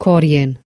Korean.